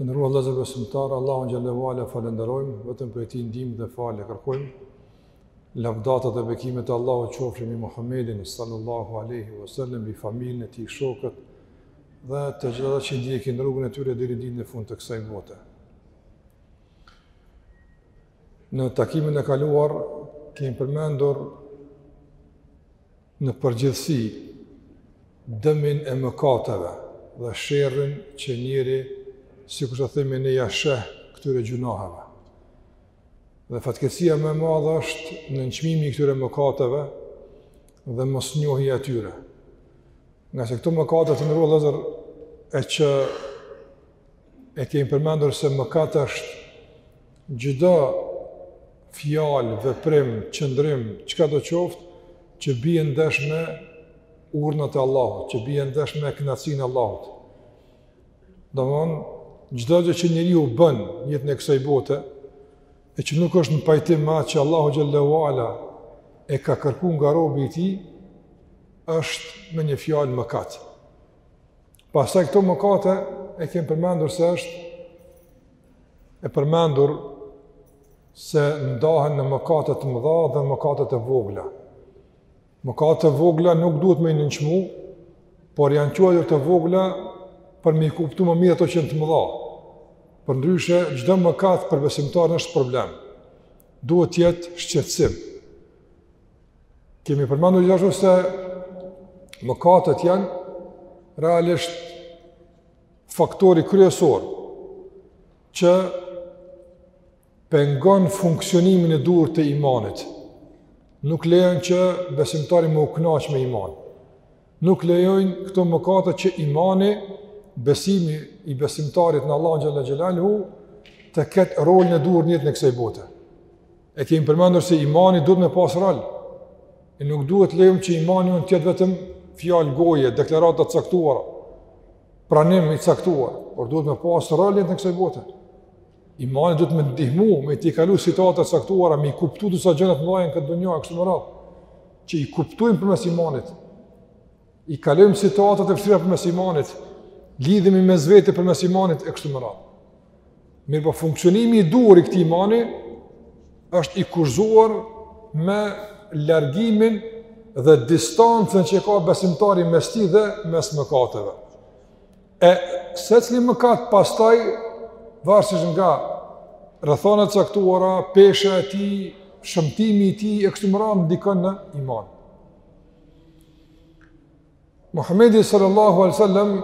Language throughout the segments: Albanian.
Të nderuar vllezër besimtarë, Allahun xhel-le ue ala falënderojmë, vetëm prej tij ndihmë dhe falje e kërkojmë. Lavdatat dhe bekimet e Allahut qofshin mbi Muhammedin sallallahu alaihi wasallam mbi familjen e tij, shokët dhe të gjithë ata që ndjekin rrugën e tyre deri në ditën e fundit të kësaj bote. Në takimin e kaluar kemi përmendur në përgjithësi dëmin e mëkateve dhe sherrin që njeri, sikur se themi, nuk ja sheh këtyre gjynaheve. Dhe fatkeqësia më e madhe është nënçmimi i këtyre mëkateve dhe mosnjohja e tyre. Ngase këto mëkate të nderuar vllezër e që e kemi përmendur se mëkat është çdo fjalë, veprim, qëndrim, çkado qoftë që bie ndesh me urdhnat e Allahut, që bie ndesh me kënaqësinë e Allahut. Domthon çdo gjë që njeriu bën në jetën e kësaj bote e që nuk është në pajtim me atë që Allahu xhel-le ue ala e ka kërkuar nga robi i tij, është me një fjalë mëkat. Pastaj këto mëkate e kemi përmendur se është e përmendur se ndahen në mëkate të mëdha dhe mëkate të vogla. Mëkatet e vogla nuk duhet me i nënçmu, por janë quajtur të vogla për me i kuptu më mirë ato që janë të mëdha. Përndryshe, çdo mëkat për besimtarin është problem. Duhet të jetë shqetsim. Kemi përmendur gjithashtu se mëkatet janë realisht faktori kryesor që pengon funksionimin e duhur të imanit. Nuk lejojnë që besimtari me u knaq me iman. Nuk lejojnë këto mëkate që imani, besimi i besimtarit në Allahun xhel-le xhelaluhu, të ketë rolin e duhur në jetën e kësaj bote. E kemi përmendur se imani duhet me pas rol. E nuk duhet të lejojmë që imani jonë të jetë vetëm fjalë goje, deklarata të caktuara, pranim i caktuar, por duhet me pas rol në jetën e kësaj bote. Imani duhet me ndihmu, me t'i kalu situata të caktuara, me i kuptu disa gjëna, të ndajmë këtë dunja, kështu me radhë, që i kuptojmë përmes imanit. I kalojmë situatat e vështira përmes imanit, lidhemi me mes veti përmes imanit e kështu me radhë. Mirëpo funksionimi i duhur i këtij imani është i kushtëzuar me largimin dhe distancën që e ka besimtari mes tij dhe mes mëkateve. E secili mëkat pastaj, varësisht nga rrethanat e caktuara, pesha e tij, shëmtimi i tij, e kështu me radhë, ndikon në iman. Muhammedi sallallahu alaihi wasallam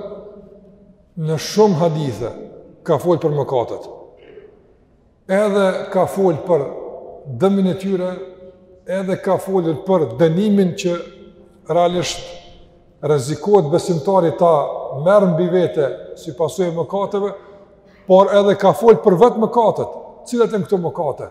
në shumë hadithe ka fol për mëkatet. Edhe ka fol për dëmin e tyre, edhe ka fol për dënimin që realisht rrezikohet besimtari ta merr mbi vete si pasojë e mëkateve, por edhe ka fol për vetë mëkatet. Cilat janë këto mëkate?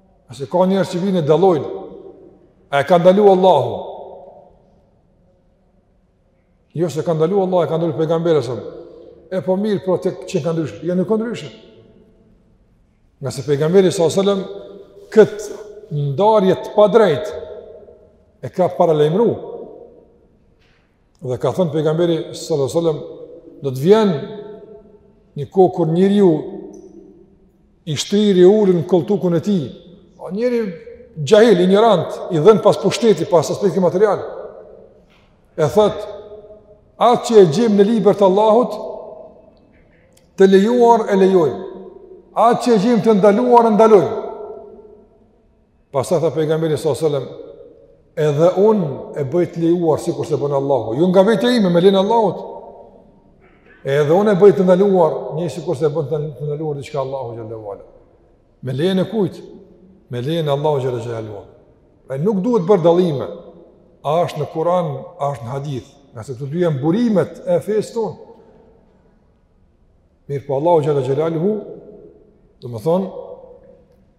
Nëse ka njerëz që vijnë e dallojnë, a e ka ndalu Allahu? Jo s'e ka ndalu Allahu, e ka ndalu pejgamberi a.s. E po mirë pra atëherë qenka ndryshe, jo nuk ka ndryshe. Ngase pejgamberi alejhi selam kët ndarje të padrejtë e ka paralajmëru. Dhe ka thënë pejgamberi sallallahu alajhi wasallam, do të vjen një kohë kur njeriu i shtrirë, i ulun në kolltukun e tij. Njeri xhahil, injorant, i dhënë pas pushteti, pas aspektit material. E thotë, atë që e gjejmë në libër të Allahut, të lejuar e lejojmë. Atë që e gjejmë të ndaluar e ndalojmë. Pastaj tha pejgamberi sallallahu alajhi wasallam, edhe unë e bëj të lejuar sikurse bën Allahu. Jo nga vetja ime me lejen e Allahut. Edhe unë e bëj të ndaluar, sikurse bën të ndaluar diçka Allahu xhelle ue ala. Me lejen e kujt? Me lejen e Allahut xhelle ue ala. Pra nuk duhet bërë dallime. A është në Kur'an, a është në hadith. Ngase të dy janë burimet e fesë tonë. Mirëpo Allahu xhelle ue ala, domethënë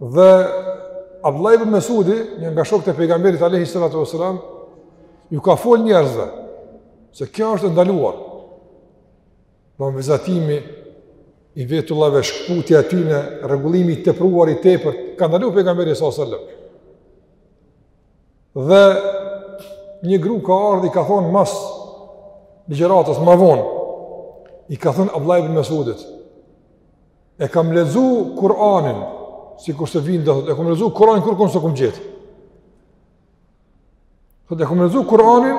Dhe Abdullah ibn Mesudi, një nga shokët e pejgamberit alayhi salatu wasalam, ju ka fol njerëzve se kjo është e ndaluar. Domethënë vizatimi i vetullave shkputja e tyne, rregullimi i tepruar i tepër ka ndalu pejgamberi sallallahu alajhi wasallam. Dhe një gru ka ardh i ka thonë mas ligjëratës ma vonë i ka thonë Abdullah ibn Mesudit E kam lexu Kur'anin, sikurse vijnë dhe thotë, e kam lexu Kur'anin kurrkun s'e kom gjet. Thotë, e kam lexu Kur'anin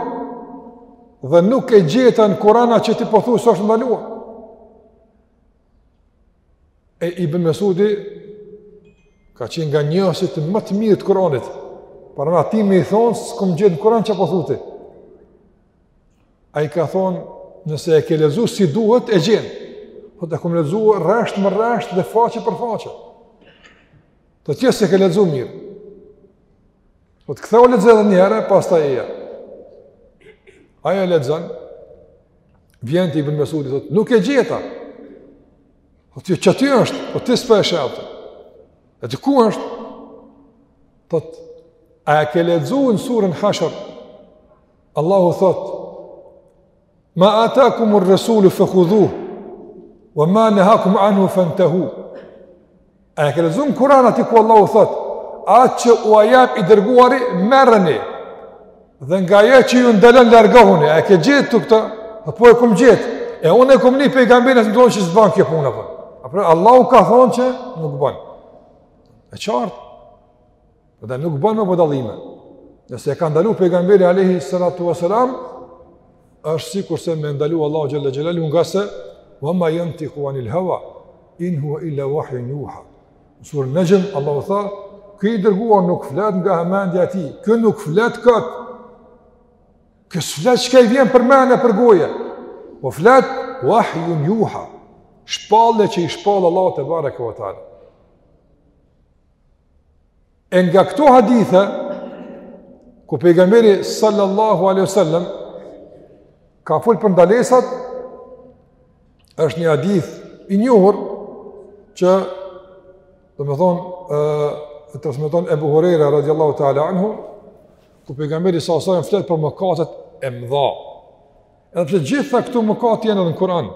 dhe nuk e gjeta në Kur'an atë që ti po thu se është e ndaluar. E Ibn Mesudi ka qenë nga njohësit ma të mirë të Kur'anit, pra atij me i thonë, s'e kom gjet në Kur'an që po thu ti. Ai ka thonë, nëse e ke lexu si duhet, e gjen. Thot e kom lexu rresht më rresht dhe faqe për faqe. Thot jo s'e ke lexu mirë. Thot kthehu lexoje edhe një herë, pastaj eja. Ajo e lexon. Vjen te Ibn Mesudi thotë, nuk e gjeta. Po qaty është, po ti s'po e sheh atë. E thot ku është? Thotë, a e ke lexu n'surën Hashr? Allahu thot, ma atakumu rresulu fe khudhuhu, wa ma nehakum anhu fentehu. A e ke lexu në Kuran aty ku Allahu thot, atë që ua jep i dërguari, merreni, dhe nga ajo që ju ndalon largohuni, a e ke gjet këta, thot po e kom gjet, e unë e kom ni pejgamberin, tu thonë që s'ban kjo punë, Allahu ka thonë që nuk ban. E qartë, Dhe nuk bën me budallime. Nëse e ka ndalu pejgamberi alayhi salatu wasalam, është sikurse me ndalu Allahu xhalla xhelalu ngase wa ma yantiqu anil hawa in huwa illa wahyun yuha. Sure Najm Allahu tha, ky i dërguar nuk flet nga mendja e tij. Ky nuk flet kot. Ky s'flet çka i vjen për mendje për gojë. Po flet wahyun yuha. Shpallje që i shpall Allahu tebareke we teala. E nga këto hadithe, ku pejgamberi sallallahu alaihi wasallam ka fol për ndalesat, është një hadith i njohur që domethonë e transmeton Abu Huraira radhiyallahu ta'ala anhu, ku pejgamberi sallallahu alaihi wasallam flet për mëkatet e mëdha. Edhe pse gjitha këto mëkate janë edhe në Kur'an,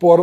por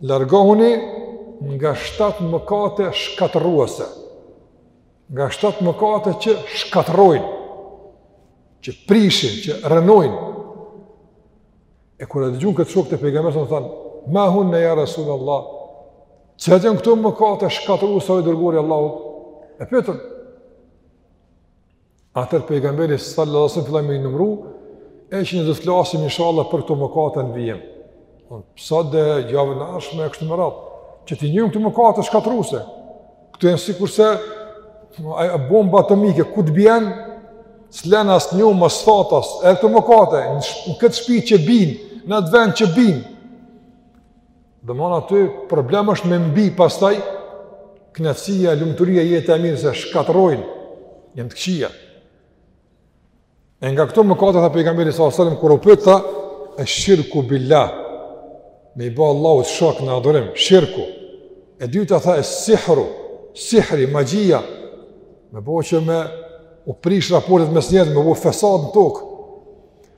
Largohuni nga shtatë mëkate shkatërruese, nga shtatë mëkate që shkatërrojnë, që prishin, që rrënojnë. E kur e dëgjun këtë shokët e pejgamberit i thanë, "Ma hunne ya Rasulullah." Çka janë këto mëkate shkatërruese o i dërguari i Allahut? E pyetën. Atëherë pejgamberi sallallahu alaihi wasallam filloi me i numëru, e që ne do të flasim inshallah për këto mëkate në vijim. Sot edhe javën e ardhshme e kështu me radhë, që t'i njohim këto mëkate shkatërruse. Këto janë sikurse bomba atomike ku të bjen, s'len asnjë mbas vetes, e këto mëkate në atë shpi që bin, në atë vend që bin. Dhe me thënë aty, problem është me mbi pastaj, knatsia, lumturia, jeta e mirë, se shkatrrojnë, janë të këqija. E nga këto mëkate, tha pejgamberi s.a.s. kur u pet, tha, e shirku billah, me i ba Allahut shok në adhurim, shirku. E dyta, tha, e sihru, sihri, magjia, me bo që me u prish raportet mes njerëzve, me bo fesad në tokë.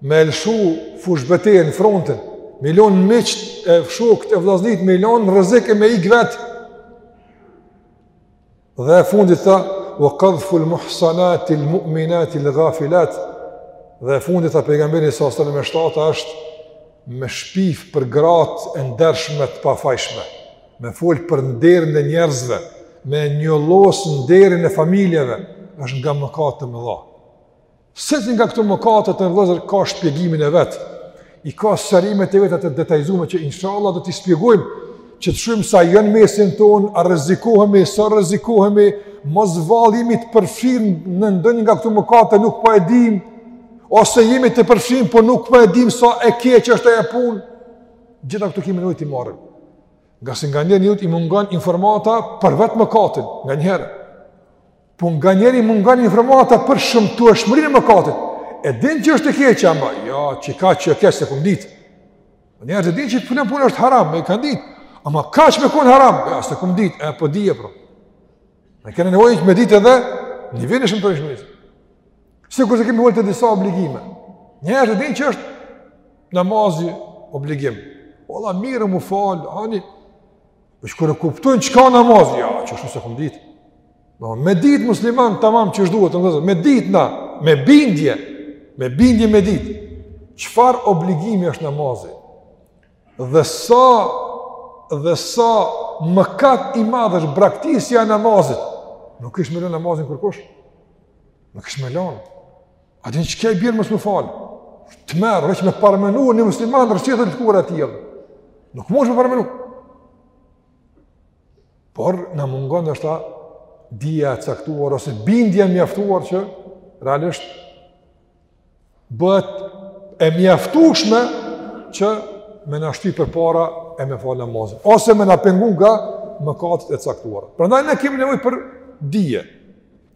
me elshu fushbetejën, frontin, me i lon miqtë e shokët e vllaznit, me i lon në rrezik e me ik vet. Dhe e fundit tha, ue kadhful muhsanatil mu'minatil gafilat, dhe e fundit tha pejgamberi s.a.s. e shtata është, me shpif për gratë e ndershme të pafajshme, me folë për nderin e njerëzve, me njollos nderin e familjeve, është nga mëkatet e mëdha. Secili nga këto mëkate vëllezër ka shpjegimin e vet. I ka sqarimet e veta të detajzuara që inshallah do t'i shpjegojmë që të shohim sa janë në mesin tonë, a rrezikohemi, sa rrezikohemi, mos vallë jemi të përfshirë në ndonjë nga këto mëkate nuk po e dim, ose jemi të përfshirë po nuk po e dim sa e keqe është ajo punë. Gjithë këto kemi nevojë t'i marrim. Ngase nganjëherë njerit i mungon informata për vetë mëkatin, nganjëherë. Po nganjëherë i mungon informata për shëmtueshmërinë e mëkatit. E din që është e keqe, ama, ja, qe kaq e keqe s'e kem ditë. Po njerëzit e dinë që kjo punë është haram, e kanë ditë. Ama kaq me konë haram, ja, s'e kem ditë, e, po di e pro. Ne kemi nevojë që me ditë edhe, një vini shëmtueshmërinë. Sikurse kemi nevojë te disa obligime. Njerëzit e dinë që është namazi obligim. Vallah, mirë m'u falë, ani, Është kur e kuptojnë çka namazi, ja, qështu s'e kom ditë. Po me ditë muslimani tamam qysh duhet, domethënë me ditë na, me bindje, me bindje me ditë. Çfarë obligimi është namazi? Dhe sa dhe sa mëkat i madh është braktisja e namazit. Nuk kish me lënë namazin kurkush. Nuk kish më lënë. A din çka i bjen mos me fal? Tmerr veç me parmenu një musliman rrethë të kura ti. Nuk mundesh me parmenu. Por na mungon ndoshta dija e caktuar ose bindja e mjaftuar që realisht bëhet e mjaftueshme që me na shty përpara e me fal namazin ose me na pengu nga mëkatet e caktuara. Prandaj ne kemi nevojë për dije.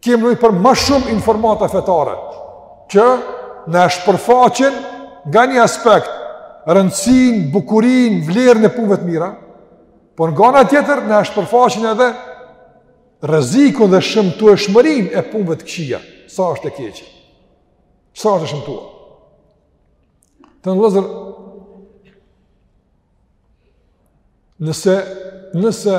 Kemi nevojë për ma shumë informata fetare, që na shpërfaqin nga një aspekt, rëndësinë, bukurinë, vlerën e punëve të mira, por nga ana tjetër na shpërfaqin edhe rrezikun dhe shëmtueshmërinë e punëve të këqija, sa është e keqe, sa është e shëmtuar. Të nderuar vëllezër, Nëse, nëse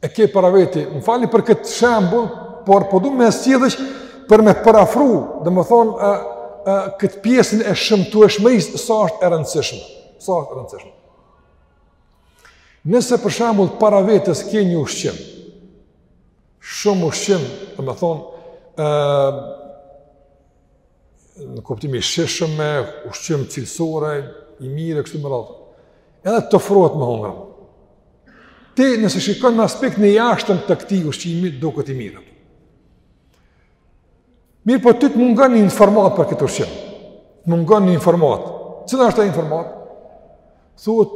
e ke para veti, më falni për këtë shembull, por po du me e sjellë veç për me përafru, domethënë, e, e, këtë pjesën e shëmtueshmërisë, sa është e rëndësishme, sa është e rëndësishme. Nëse për shembull para vetes ke një ushqim, shumë ushqim, domethënë, e, në kuptim i shijshëm, ushqim cilësor, i mirë, kështu me radhë. Edhe të ofrohet me hongër. Ti nëse shikon në aspektin e jashtëm të këtij ushqimi, duket i mirë. Mirëpo ty të mungon një informatë për këtë ushqim. Të mungon një informatë. Cila është ajo informatë? Thuhet,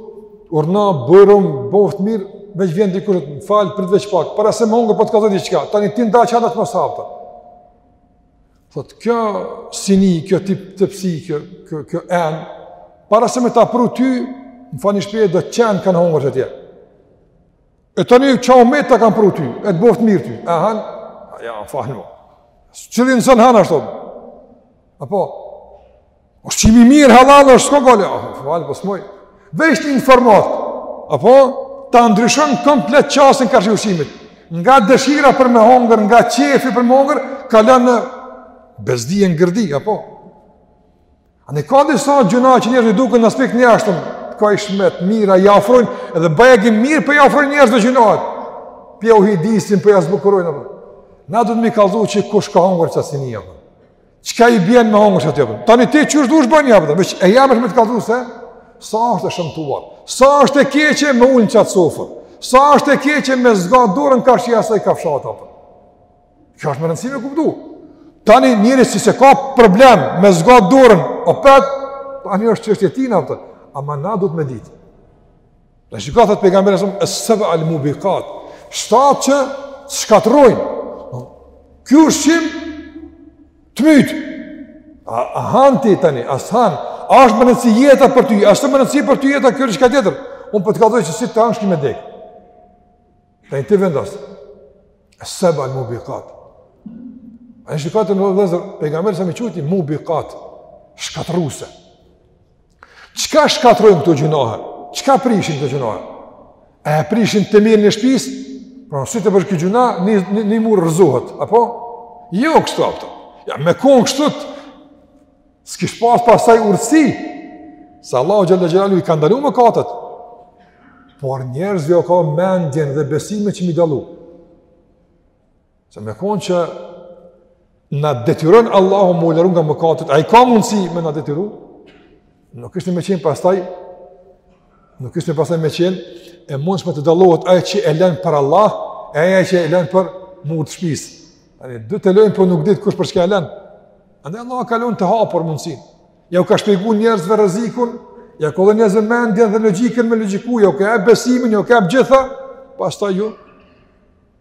urdhno, bujrum, boftë mirë, veç vjen tjetri, m'fal, prit veç pak. Para se me hongër, po të kallzoj diçka. Tani ti ndaç ha ndaç mos ha Thot, kjo sini, kjo tip tepsi, kjo, kjo, kjo enë, para se me ta pru ty, më falni n'shprehje, do qen kanë hongër qatje. E tani çka u met ta kam pru ty, e të boftë mirë ty, e han, a ja, më fal mo, qillon s'un han ashtu, apo, Ushqimi i mirë hallall është s'ka gajle. Ah, fal po s'muj. Veç një informatë. Apo ta ndryshon komplet qasjen karshi ushqimit. Nga dëshira për me hongër, nga qejfi për me hongër, kalon në bezdi e ngërdi, apo? Ani ka disa gjynahe që njerëzit duken në aspektin e jashtëm, të këndshme, të mira, i afrojnë, edhe bajagi mirë po po i afrojnë njerëzit gjynahet. Po jau ujdisin, po po jau zbukurojnë, apo? Na duhet me i kallzu që kush ka hongër n'qat sini, apo? Çka i bjen me hongër atë apo? Tani ti qysh dush ban, apo? Veç e jemja është me të kallzu se sa është e shëmtuar. Sa është e keqe me u ul n'qat sofër. Sa është e keqe me zgat dorën karshi asaj kafshate apo? Kjo është me rëndësi me kuptu. Tani njeri si s'e ka problem me zgat dorën, opet, tani është çështje e tina apo? Ama na duhet me ditë. Dhe çka thot pejgamberi alejhi selam, sab al mubiqat, shtatë që shkatërrojnë. Ky ushqim të myt. A, a han ti tani, a s'han? A është me rëndësi jeta për ty? A është me rëndësi për ty jeta kjo është diçka tjetër? Unë po të kallzoj se si ta hangsh ki me dek. Tani ti vendos. Sab al mubiqat. A shiko të nderuar, pejgamberi alejhi selam i qujti mubiqat, shkatërruese. Çka shkatrrojnë këto gjynahe? Çka prishin këto gjynahe? E prishin temelin e shpisë? Pra, si të bërë këtë gjuna, një, një, një murë rëzohet, apo? Jo kështu, apo. Jo, me konë kështu, s'kish pas pastaj urtësi, se Allahu xhel-le xhelaluhu i ka ndalu mëkatet, por njerëzve u ka mendjen dhe besimin që m'i dallu. Se me konë që na detyron Allahu me u largu nga mëkatët, ai ka mundësi me na detyru. Nuk ishte me qenë pastaj, nuk ishte pastaj me qenë, e mundshme të dallohet ai që e lenë për Allah, e ai që e lenë për mur të shpisë. Ani, dhe të lenë, po nuk dihet kush për çka e lenë. Andaj Allahu ka lenë të hapër mundësinë. Jau ka shpjegu njerëzve rrezikun, jau ka dhënë njerëzve mendjen dhe logjikën me logjiku, jau ka dhënë besimin, jau ka të gjitha, pastaj ju,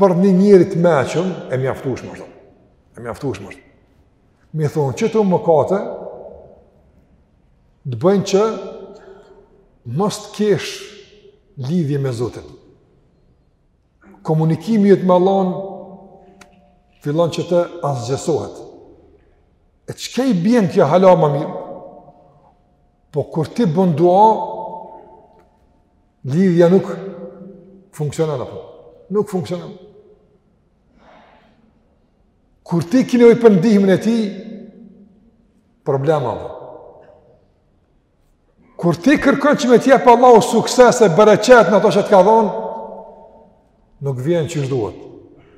për një njeri të meçëm, e mjaftueshme është. E mjaftueshme është. Me i thonë, qëto mëkate të bëjnë që mos të kesh lidhje me Zotin. Komunikimi yt me Allahun, fillon që të asgjësohet. E çka i bjen kjo hala ma mirë? Po kur ti bën dua, Lidhja nuk funksionon apo. Nuk funksionon. Kur ti ki nevojë për ndihmën e tij, problem i madh. Kur ti kërkon që me t'jep Allahu sukses e bereqet në ato që të ka dhonë, nuk vjen qysh duhet.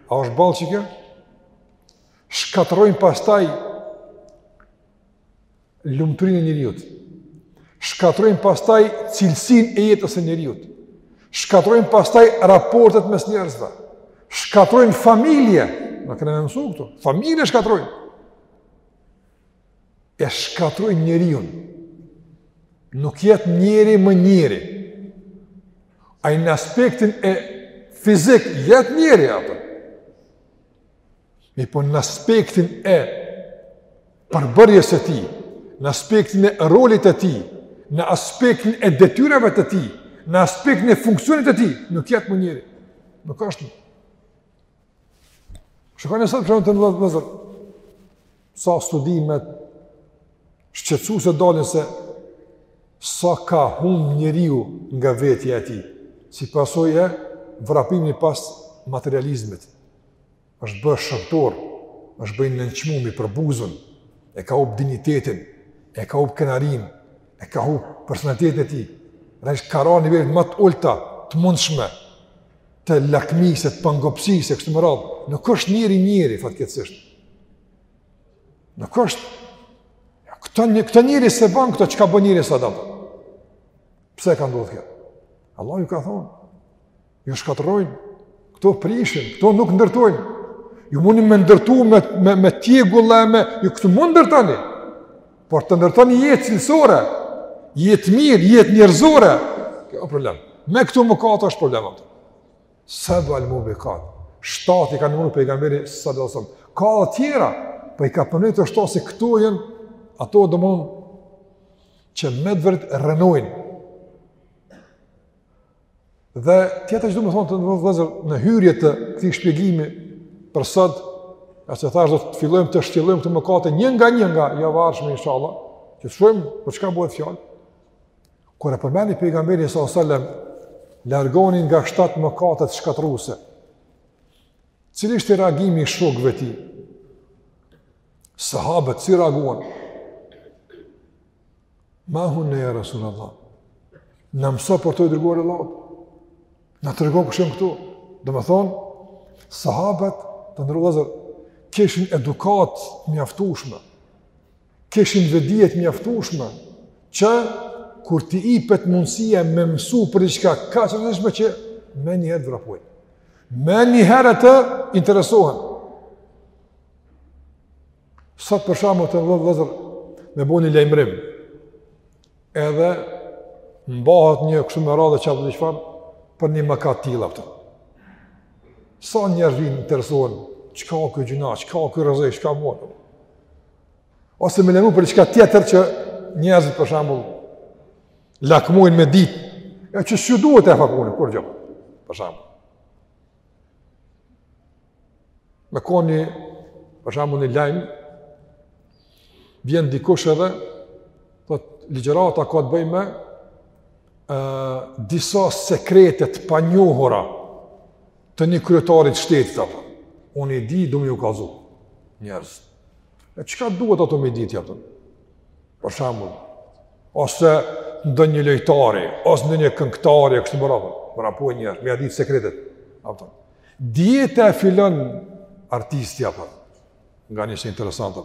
A është bela qekjo? Shkatrrojnë pastaj lumturinë e njeriut. Shkatrrojnë pastaj cilësinë e jetës së njeriut. Shkatrrojnë pastaj raportet mes njerëzve. Shkatrrojnë familje, na kanë mësuar këtu. Familje shkatrrojnë. E shkatrrojnë njeriun. Nuk jet njeri më njeri. Ai në aspektin fizik jet njeri apo. Mirëpo në aspektin e përbërjes së tij, në aspektin e rolit të tij, në aspektin e detyrave të tij, në aspektin e funksionit të tij, nuk jet më njeri. Nuk është. Shikoni sot po të nderuar vëllezër. Sa studime shqetësuese dalin se sa ka humb njeriu nga vetja e tij, si pasojë e vrapimit pas materializmit. është bërë shërbtor, është bë i nënçmum, i përbuzun, e ka hupë dinjitetin, e ka hupë krenarinë, e ka hupë personalitetin e tij, dhe është ka ra në nivelet më të ulta, të mundshme, të lakmisë, të pangopsisë, e kështu me radhë, nuk është njeri njeri, fatkeqësisht. Nuk është, ja, këto, një, këto njeri s'e ban këto, çka bë njeri sot, a kupton? Pse ka ndodhë kjo? Allahu ka thonë, Ju shkatërrojnë, këto prishin, këto nuk ndërtojnë. Ju muni me ndërtu me, me, me tjegulla e me, ju këto mund ndërtoni. Por të ndërtoni jetë cilësore, jetë të mirë, jetë njerëzore, kjo problem. Me këto mëkate është problem. Seb'al mubikat. Shtatë i ka numru pejgamberi s.a.s. Ka dhe tjera, por po i kapim këto shtatë se këto janë, ato domethonë që me të vërtetë rrënojnë, Dhe tjetër që du me thonë të nderuar vëllezër në hyrje të këtij shpjegimi për sot, se thashë do të fillojmë të shtjellojmë këto mëkate një nga një nga java e ardhshme inshallah, që të shohim për çka bëhet fjalë, kur e përmendi pejgamberi s.a.s. largohuni nga shtatë mëkatet shkatërruse, cili ishte reagimi i shokëve të tij, sahabët si reaguan, Ma hunne ja Rasulallah. Na mëso për to i dërguar i Allahut. Na trego kush janë këto. Domethonë, sahabët të nderuar vëllezër, kishin edukatë të mjaftushme, kishin vetëdije të mjaftushme, që kur t'i jipet mundësia me mësu për diçka kaq të rëndësishme që menjëherë vrapojnë. Menjëherë të interesohen. Sot për shembull të nderuar vëllezër me bo një lajmërim. Edhe mbahet një kështu me radhë çapo të çfarë për një mëkat të tillë a kupton. Sa njerëz vijnë interesohen, çka ka ky gjynah, çka ka ky rrezik, çka bën. Ose me lajmru për diçka tjetër që njerëzit për shembull lakmojnë me ditë, e që s'ju duhet e fakone, kurgjë, për shembull. Me konë një, për shembull një lajm, vjen dikush edhe thot, ligjërata ka të bëjë me, disa sekrete të panjohura të një kryetari të shtetit, a kupton. unë i di, du me ju kallzu, njerëz. E çka duhet ato me i ditë, a kupton, për shembull, ose ndonjë lojtari, ose ndonjë këngtari, e kështu me radhë, vrapojnë njerëz, me ja ditë sekretet, a kupton. Dieta e filan artistit apo. Nga një së interesantë.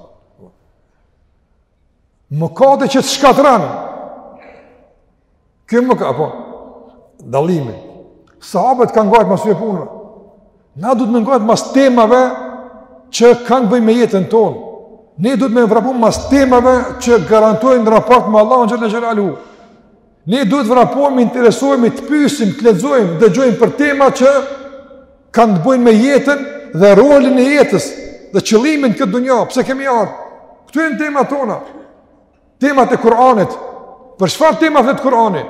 Mëkate që të shkatrrojnë. Kjo më ka, apo, dallimi. Sahabët kanë ngajt mas një pune. Na duhet me ngajt mas temave që kanë të bëjnë me jetën tonë. Ne duhet me vrapu mas temave që garantojnë raport me Allahun xhel-le xhelaluhu. Ne duhet të vrapojmë, interesohemi, të pysim, të lexojmë, dëgjojmë për tema që kanë të bëjnë me jetën dhe rolin e jetës dhe qëllimin në këtë dynja, pse kemi ardhë. Këto janë temat tona, temat e Kur'anit, për çfarë temave flet Kur'ani?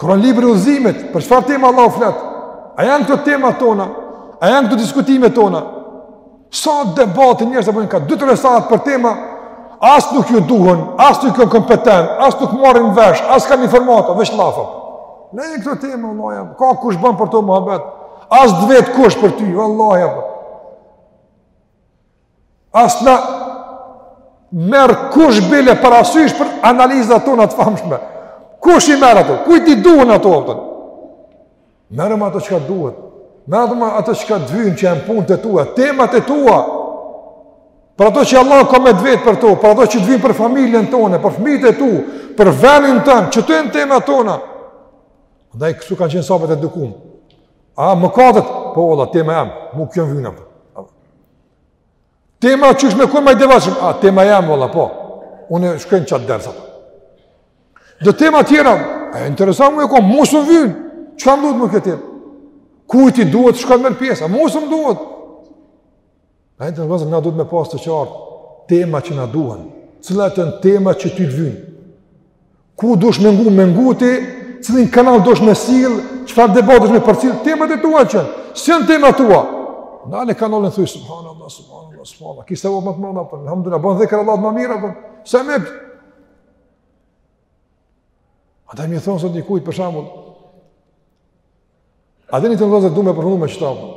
Kurani libër udhëzimi, për çfarë tema Allahu flet? A janë këto temat tona? A janë këto diskutimet tona? Sa debate njerëz bojnë ka dy-tre sahat për tema, as nuk ju duhen, as nuk janë kompetent, as nuk marrin vesh, as kanë informata, veç llafe. Në këto tema, vallahi, as ka kush bën për to muhabet, as t'vet kush për ty, vallahi. As na merr kush bile parasysh për analizat tona të famshme. Kush i merr ato? Kujt i duhen ato? A kupton? Merru me ato çka duhet. Merru me ato çka t'vyn që janë punët e tua, temat e tua. Për ato që Allahu ka me t'vet për to, për ato që t'vyn për familjen tonde, për fmijët e tu, për venin tond, qeto janë temat tona. Ndaj kështu kanë qenë sahabët edukum. A mëkatet, po valla, tema jem, mu kjo më vyn, Tema qysh me kon ma i devotshëm, a tema jem, valla, po, unë shkoj n'qat ders. Dhe tema tjera, interesant me kon, mu s'më vyn, çka m'duhet mu këtë tema? Kujt i duhet, shkon merr pjesë, mu s'më duhet. Atëherë vllezër, na duhet me pas të qartë, tema që na duhen, cilat janë tema që ty të vyjnë. Ku dush me ngu, me ngu ti, cilin kanal dush me sjell, çfarë debat dush me përcjell, temat e tua që s'janë temat tua? Nale kanalin thuj, subhanallah, subhanallah, subhanallah, kisa vë më të mëna, për, alhamdulillah, bën dhikër Allahut më mirë, për, se me për. A da mi thonë sot një kujtë, për shembull, edhe një, vllezër, du me përfundu me qëta, për.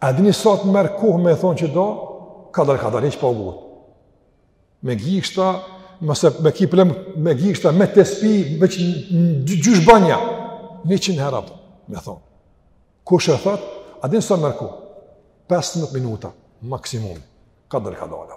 A dini sa të merr kohë me thon qeto? Kadal kadal hiç pa u bërë. Me gishta, nëse ki problem me gishta, me tespi, me qysh, bone, njëqind herë ato, me thonë. Kush e thotë, a din sa merr kohë? 15 minuta, maksimum, kadal kadal.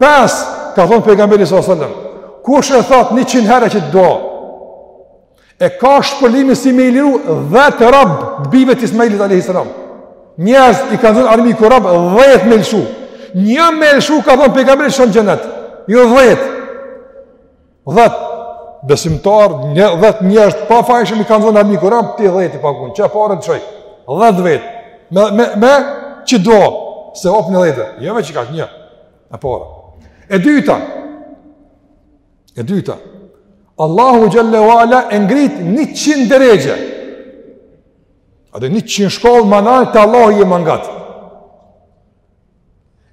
Pesë, ka thonë pejgamberi s.a.v.s., kush e thotë njëqind herë qeto, e ka shpërblimin si me i liru dhetë robë të bijve të Ismailit a.s. Njerëz i ka nxon armiku robë dhetë me lëshu. Një me lëshu ka thonë pejgamberi shkon n'xhenet, jo dhetë. 10 besimtar, 10 njerëz të pafajshëm i ka zonë armiku rob, ti 10 i pagun. Çfarë parën çoj? 10 vet. Me me me ç'i do? Sevapin 10. Jo veç ka një. E para. E dyta. E dyta. Allahu xhelle ve ala e ngrit 100 derexhe. Edhe 100 shkallë ma nalt te Allahu i e mangat.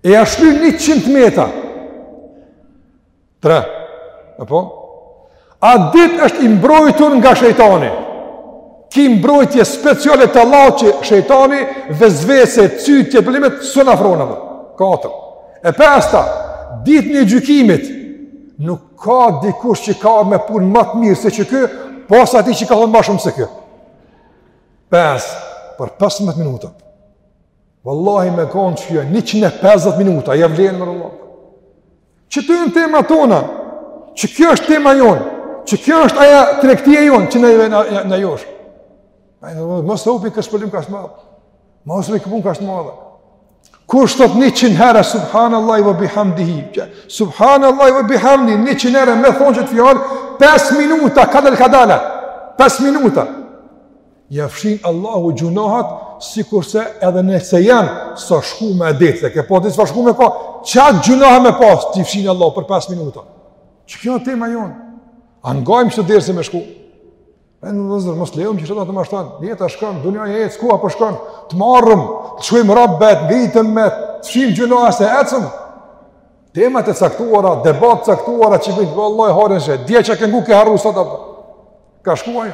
E ashtu 100 meta. Tre. E po? Atë ditë është i mbrojtur nga shejtani. Ki mbrojtje speciale te Allahu që shejtani vesvese, cytje, pëllimet, s'i afron ma. Katër. E pesta, ditën e gjykimit, nuk ka dikush që ka me punë ma të mirë se qeky, pos ati që ka thonë ma shumë se ky. Pes, për 15 minuta. Wallahi me konë qekjo, 150 minuta, ja vlen për Allah. Qeto janë temat tona, qekjo është tema jonë, qekjo është ajo tregtia jonë, që na neve na josh. Në në në mos e hupim kët shpërblim kaq të madh, mos me kët punë kaq të madhe. Kush thotë një qind herë, subhanallahi ve bihamdihi, subhanallahi ve bihamdihi, një qind herë me thonë qet fjalë, 5 minuta, kadal kadala, 5 minuta. Ja fshin Allahu gjynahet, sikurse edhe nëse janë, sa shkuma e detit, dhe ke po të shku me pa, qato gjynahe me pas, t'i fshin Allahu për 5 minuta. Qekjo tema jonë? A ngajmë që të derë se me shku? E vëllezër, mos lejëm që shëtë atë më ashtanë, jeta shkon, dynja e jeta, s'ku a po shkon, të marrim, të shuim rabbet, ngritemi, të fshijmë gjynahe e ecim. Temat e caktuara, debat caktuara, që bëjtë, vallahi harën shë, dje që këngu ke harru, sot ka shkuar,